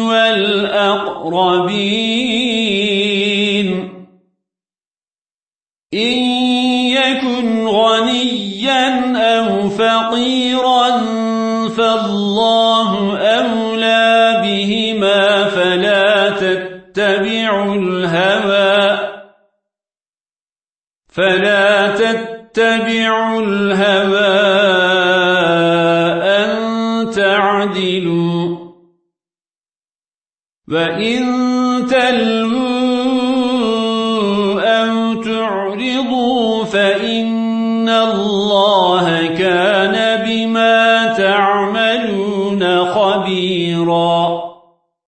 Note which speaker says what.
Speaker 1: والأقربين إن يكن غنيا أو فقيرا فالله أولى بهما فلا تتبعوا الهوى فلا تتبعوا الهوى أن تعدلوا وَإِن تَلْمُوا أَوْ تُعْرِضُوا فَإِنَّ اللَّهَ كَانَ بِمَا تَعْمَلُونَ خَبِيرًا